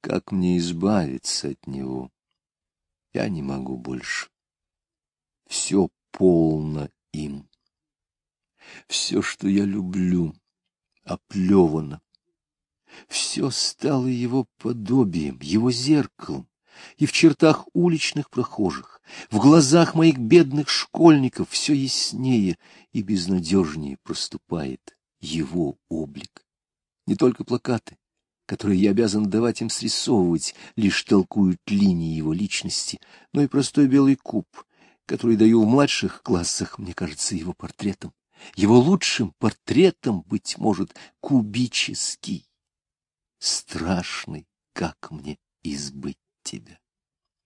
Как мне избавиться от него? Я не могу больше. Все полно им. Все, что я люблю, оплевано. Все стало его подобием, его зеркалом, и в чертах уличных прохожих, в глазах моих бедных школьников все яснее и безнадежнее проступает его облик. Не только плакаты, которые я обязан давать им срисовывать, лишь толкуют линии его личности, но и простой белый куб, который даю в младших классах, мне кажется, его портретом. Его лучшим портретом, быть может, кубический. Страшный, как мне избыть.